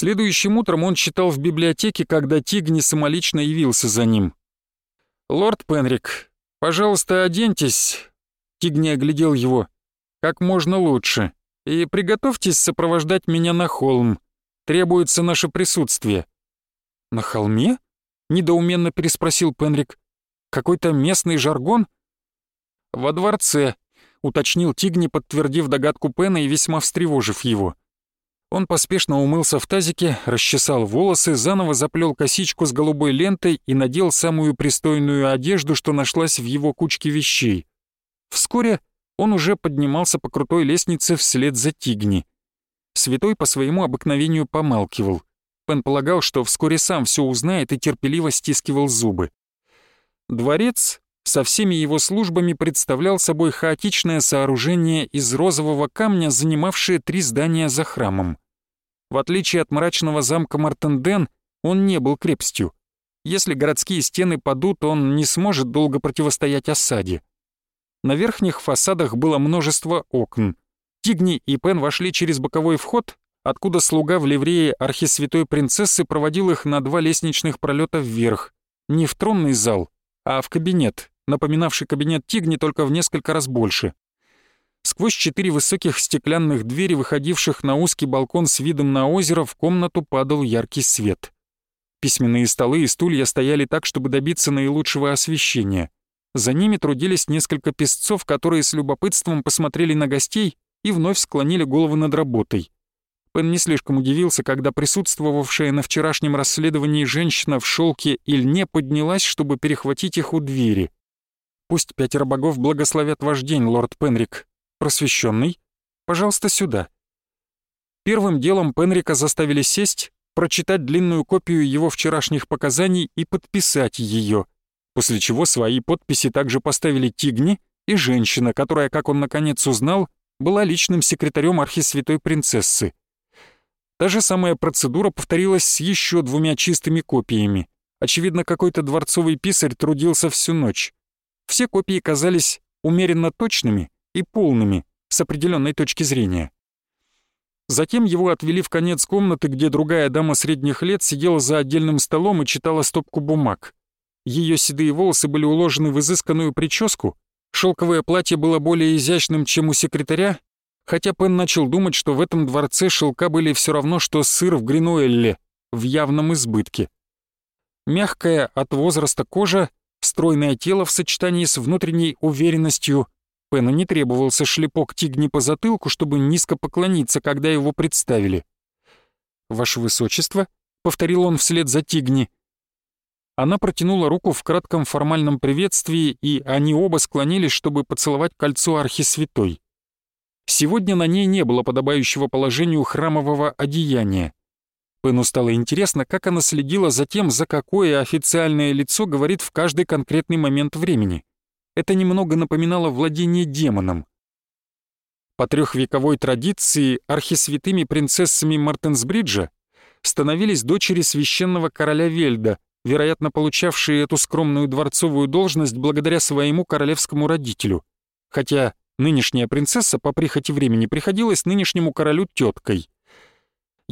Следующим утром он читал в библиотеке, когда Тигни самолично явился за ним. «Лорд Пенрик, пожалуйста, оденьтесь», — Тигни оглядел его, — «как можно лучше, и приготовьтесь сопровождать меня на холм. Требуется наше присутствие». «На холме?» — недоуменно переспросил Пенрик. «Какой-то местный жаргон?» «Во дворце», — уточнил Тигни, подтвердив догадку Пена и весьма встревожив его. Он поспешно умылся в тазике, расчесал волосы, заново заплел косичку с голубой лентой и надел самую пристойную одежду, что нашлась в его кучке вещей. Вскоре он уже поднимался по крутой лестнице вслед за Тигни. Святой по своему обыкновению помалкивал. Пен полагал, что вскоре сам все узнает и терпеливо стискивал зубы. Дворец со всеми его службами представлял собой хаотичное сооружение из розового камня, занимавшее три здания за храмом. В отличие от мрачного замка Мартенден, он не был крепостью. Если городские стены падут, он не сможет долго противостоять осаде. На верхних фасадах было множество окон. Тигни и Пен вошли через боковой вход, откуда слуга в ливрее архисвятой принцессы проводил их на два лестничных пролета вверх, не в тронный зал, а в кабинет, напоминавший кабинет Тигни только в несколько раз больше. Сквозь четыре высоких стеклянных двери, выходивших на узкий балкон с видом на озеро, в комнату падал яркий свет. Письменные столы и стулья стояли так, чтобы добиться наилучшего освещения. За ними трудились несколько песцов, которые с любопытством посмотрели на гостей и вновь склонили головы над работой. Пен не слишком удивился, когда присутствовавшая на вчерашнем расследовании женщина в шелке и льне поднялась, чтобы перехватить их у двери. Пусть пятеро богов благословят ваш день, лорд Пенрик. Просвещенный, пожалуйста, сюда». Первым делом Пенрика заставили сесть, прочитать длинную копию его вчерашних показаний и подписать ее, после чего свои подписи также поставили Тигни и женщина, которая, как он наконец узнал, была личным секретарем архисвятой принцессы. Та же самая процедура повторилась с еще двумя чистыми копиями. Очевидно, какой-то дворцовый писарь трудился всю ночь. Все копии казались умеренно точными и полными с определенной точки зрения. Затем его отвели в конец комнаты, где другая дама средних лет сидела за отдельным столом и читала стопку бумаг. Ее седые волосы были уложены в изысканную прическу, шелковое платье было более изящным, чем у секретаря, хотя Пен начал думать, что в этом дворце шелка были все равно, что сыр в Гринуэлле, в явном избытке. Мягкая от возраста кожа Стройное тело в сочетании с внутренней уверенностью. Пену не требовался шлепок тигни по затылку, чтобы низко поклониться, когда его представили. «Ваше Высочество», — повторил он вслед за тигни. Она протянула руку в кратком формальном приветствии, и они оба склонились, чтобы поцеловать кольцо архисвятой. Сегодня на ней не было подобающего положению храмового одеяния. Пену стало интересно, как она следила за тем, за какое официальное лицо говорит в каждый конкретный момент времени. Это немного напоминало владение демоном. По трехвековой традиции архисвятыми принцессами Мартенсбриджа становились дочери священного короля Вельда, вероятно, получавшие эту скромную дворцовую должность благодаря своему королевскому родителю. Хотя нынешняя принцесса по прихоти времени приходилась нынешнему королю теткой —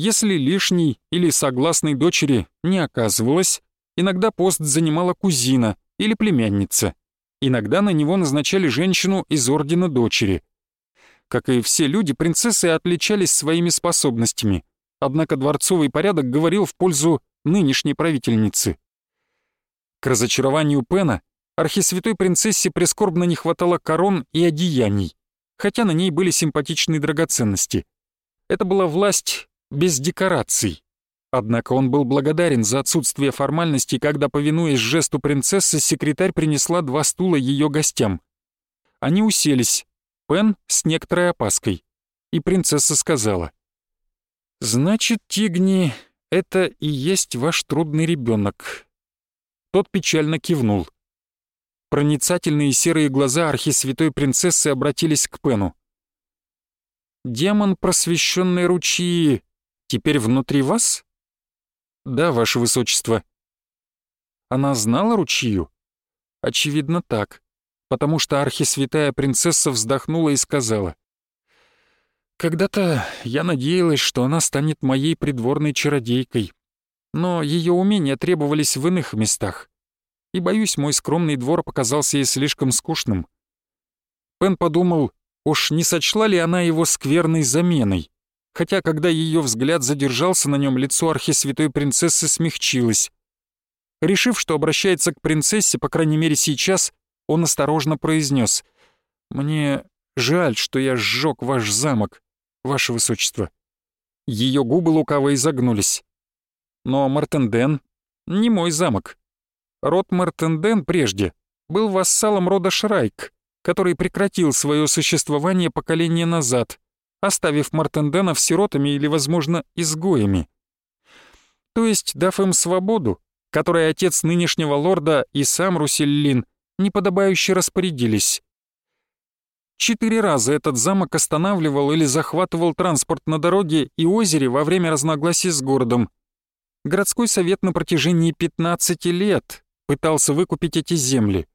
если лишней или согласной дочери не оказывалось, иногда пост занимала кузина или племянница. Иногда на него назначали женщину из ордена дочери. Как и все люди, принцессы отличались своими способностями, однако дворцовый порядок говорил в пользу нынешней правительницы. К разочарованию Пена архисвятой принцессе прискорбно не хватало корон и одеяний, хотя на ней были симпатичные драгоценности. Это была власть без декораций. Однако он был благодарен за отсутствие формальностей, когда, повинуясь жесту принцессы, секретарь принесла два стула ее гостям. Они уселись, Пен с некоторой опаской, и принцесса сказала. «Значит, Тигни, это и есть ваш трудный ребенок. Тот печально кивнул. Проницательные серые глаза архисвятой принцессы обратились к Пену. «Демон просвещенной ручьи теперь внутри вас?» «Да, ваше высочество». Она знала ручью? Очевидно, так, потому что архисвятая принцесса вздохнула и сказала. Когда-то я надеялась, что она станет моей придворной чародейкой, но ее умения требовались в иных местах, и, боюсь, мой скромный двор показался ей слишком скучным. Пен подумал, уж не сочла ли она его скверной заменой, хотя, когда ее взгляд задержался на нем, лицо архисвятой принцессы смягчилось. Решив, что обращается к принцессе, по крайней мере сейчас, он осторожно произнес: «Мне жаль, что я сжег ваш замок, ваше высочество». Ее губы лукаво изогнулись. «Но Мартенден не мой замок. Род Мартенден прежде был вассалом рода Шрайк, который прекратил свое существование поколение назад, оставив Мартенденов сиротами или, возможно, изгоями. То есть, дав им свободу, которой отец нынешнего лорда и сам Руселлин неподобающе распорядились. Четыре раза этот замок останавливал или захватывал транспорт на дороге и озере во время разногласий с городом. Городской совет на протяжении 15 лет пытался выкупить эти земли.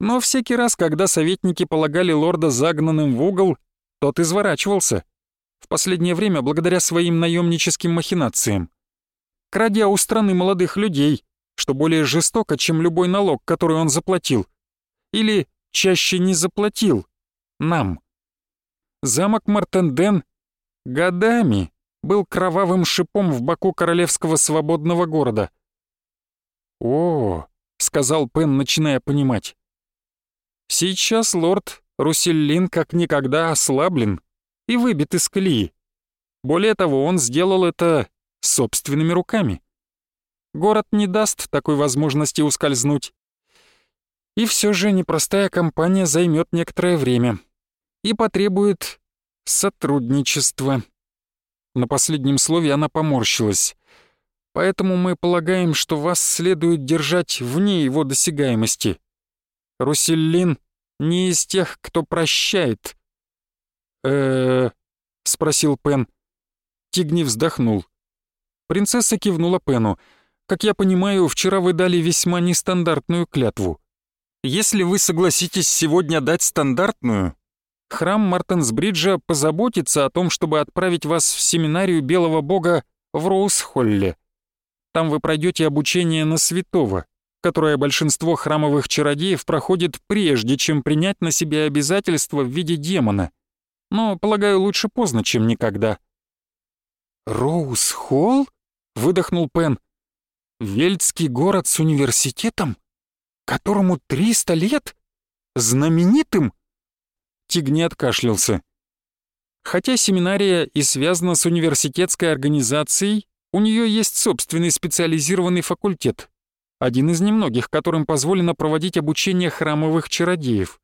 Но всякий раз, когда советники полагали лорда загнанным в угол, тот изворачивался. В последнее время благодаря своим наемническим махинациям. Крадя у страны молодых людей, что более жестоко, чем любой налог, который он заплатил. Или чаще не заплатил. Нам. Замок Мартенден годами был кровавым шипом в боку королевского свободного города. «О», — сказал Пен, начиная понимать. «Сейчас лорд Руселлин как никогда ослаблен и выбит из колеи. Более того, он сделал это собственными руками. Город не даст такой возможности ускользнуть. И все же непростая компания займет некоторое время и потребует сотрудничества. На последнем слове она поморщилась. Поэтому мы полагаем, что вас следует держать вне его досягаемости. Руселлин не из тех, кто прощает. э спросил Пен. Тигни вздохнул. Принцесса кивнула Пену. Как я понимаю, вчера вы дали весьма нестандартную клятву. Если вы согласитесь сегодня дать стандартную, храм Мартенсбриджа позаботится о том, чтобы отправить вас в семинарию Белого Бога в Роузхолле. Там вы пройдете обучение на святого, которое большинство храмовых чародеев проходит прежде, чем принять на себя обязательства в виде демона. Но, полагаю, лучше поздно, чем никогда. «Роуз-холл?» — выдохнул Пен. Вельдский город с университетом? Которому 300 лет? Знаменитым? Тиг не откашлялся. Хотя семинария и связана с университетской организацией, у нее есть собственный специализированный факультет, один из немногих, которым позволено проводить обучение храмовых чародеев.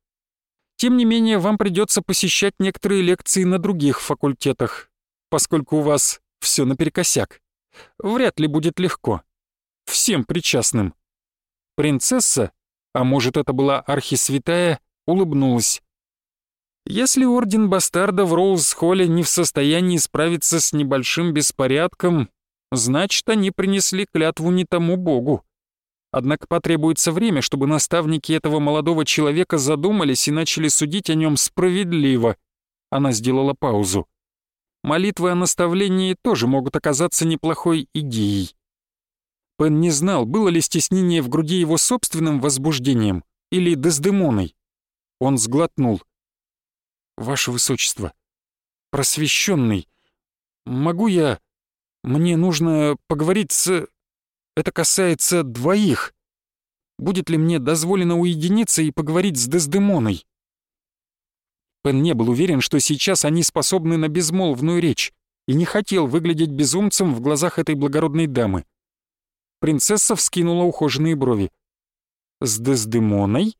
Тем не менее, вам придется посещать некоторые лекции на других факультетах, поскольку у вас все наперекосяк. Вряд ли будет легко всем причастным. Принцесса, а может это была архисвятая, улыбнулась. Если Орден Бастарда в Роуз-Холле не в состоянии справиться с небольшим беспорядком, значит, они принесли клятву не тому богу. Однако потребуется время, чтобы наставники этого молодого человека задумались и начали судить о нем справедливо. Она сделала паузу. Молитвы о наставлении тоже могут оказаться неплохой идеей. Пен не знал, было ли стеснение в груди его собственным возбуждением или Дездемоной. Он сглотнул. «Ваше Высочество, просвещенный, могу я... Мне нужно поговорить с... Это касается двоих. Будет ли мне дозволено уединиться и поговорить с Дездемоной?» Пен не был уверен, что сейчас они способны на безмолвную речь, и не хотел выглядеть безумцем в глазах этой благородной дамы. Принцесса вскинула ухоженные брови. «С Дездемоной?»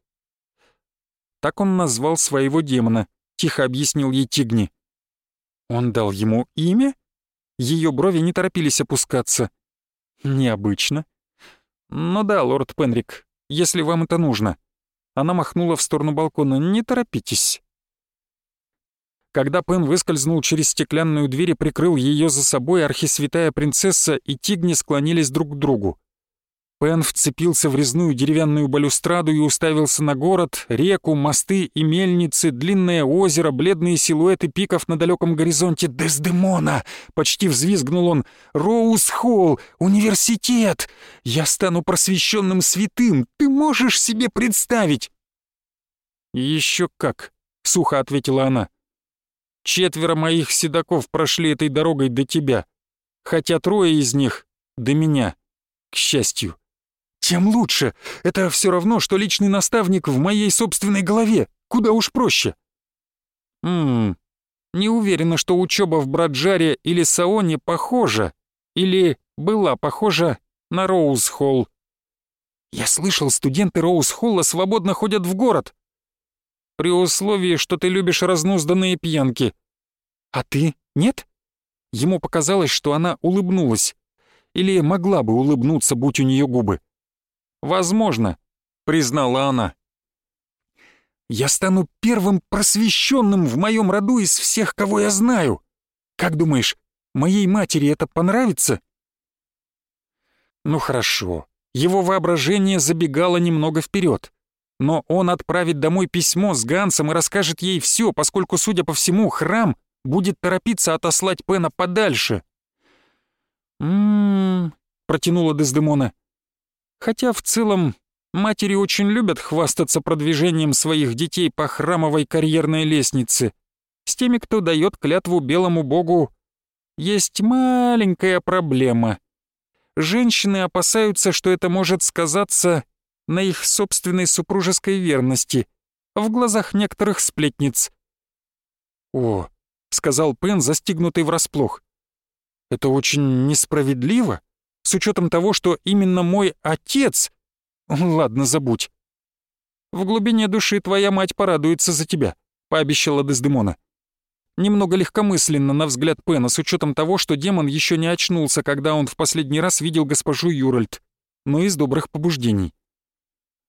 Так он назвал своего демона, тихо объяснил ей Тигни. Он дал ему имя? Ее брови не торопились опускаться. Необычно. Ну да, лорд Пенрик, если вам это нужно. Она махнула в сторону балкона. Не торопитесь. Когда Пен выскользнул через стеклянную дверь и прикрыл ее за собой, архисвятая принцесса и Тигни склонились друг к другу. Пен вцепился в резную деревянную балюстраду и уставился на город, реку, мосты и мельницы, длинное озеро, бледные силуэты пиков на далеком горизонте. «Дездемона!» — почти взвизгнул он. «Роуз-Холл! Университет! Я стану просвещенным святым! Ты можешь себе представить?» «Еще как!» — сухо ответила она. «Четверо моих седаков прошли этой дорогой до тебя, хотя трое из них — до меня, к счастью» тем лучше. Это все равно, что личный наставник в моей собственной голове. Куда уж проще. Ммм, не уверена, что учеба в Браджаре или Саоне похожа. Или была похожа на Роуз-Холл. Я слышал, студенты Роуз-Холла свободно ходят в город. При условии, что ты любишь разнузданные пьянки. А ты нет? Ему показалось, что она улыбнулась. Или могла бы улыбнуться, будь у нее губы. «Возможно», — признала она. «Я стану первым просвещенным в моем роду из всех, кого я знаю. Как думаешь, моей матери это понравится?» Ну хорошо, его воображение забегало немного вперед. Но он отправит домой письмо с Гансом и расскажет ей все, поскольку, судя по всему, храм будет торопиться отослать Пена подальше. «М-м-м», протянула Дездемона. Хотя в целом матери очень любят хвастаться продвижением своих детей по храмовой карьерной лестнице. С теми, кто дает клятву белому богу, есть маленькая проблема. Женщины опасаются, что это может сказаться на их собственной супружеской верности в глазах некоторых сплетниц. «О», — сказал Пен, застигнутый врасплох, — «это очень несправедливо с учетом того, что именно мой отец... Ладно, забудь. В глубине души твоя мать порадуется за тебя, пообещала Дездемона. Немного легкомысленно на взгляд Пена, с учетом того, что демон еще не очнулся, когда он в последний раз видел госпожу Юральд, но из добрых побуждений.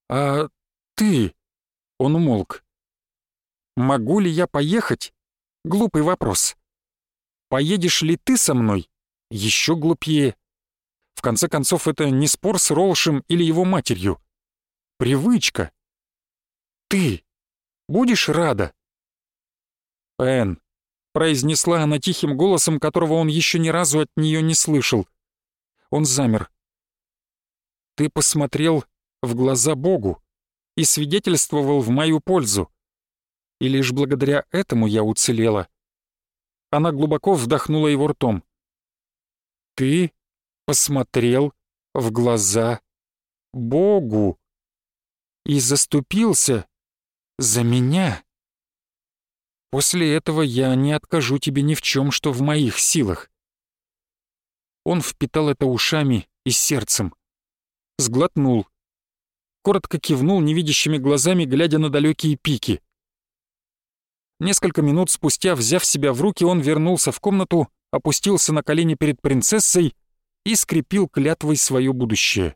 «А ты...» — он умолк. «Могу ли я поехать?» Глупый вопрос. «Поедешь ли ты со мной?» Еще глупее. В конце концов, это не спор с Ролшем или его матерью. Привычка. Ты будешь рада? Энн, произнесла она тихим голосом, которого он еще ни разу от нее не слышал. Он замер. Ты посмотрел в глаза Богу и свидетельствовал в мою пользу. И лишь благодаря этому я уцелела. Она глубоко вдохнула его ртом. Ты посмотрел в глаза Богу и заступился за меня. После этого я не откажу тебе ни в чем, что в моих силах. Он впитал это ушами и сердцем. Сглотнул. Коротко кивнул невидящими глазами, глядя на далекие пики. Несколько минут спустя, взяв себя в руки, он вернулся в комнату, опустился на колени перед принцессой и скрепил клятвой свое будущее.